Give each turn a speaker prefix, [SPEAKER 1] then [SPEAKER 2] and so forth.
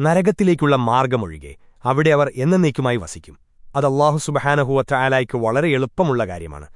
[SPEAKER 1] നരകത്തിലേക്കുള്ള മാർഗമൊഴികെ അവിടെ അവർ എന്നേക്കുമായി വസിക്കും. അത് അള്ളാഹു സുബഹാനഹുവറ്റ ആലായ്ക്ക് വളരെ എളുപ്പമുള്ള കാര്യമാണ്.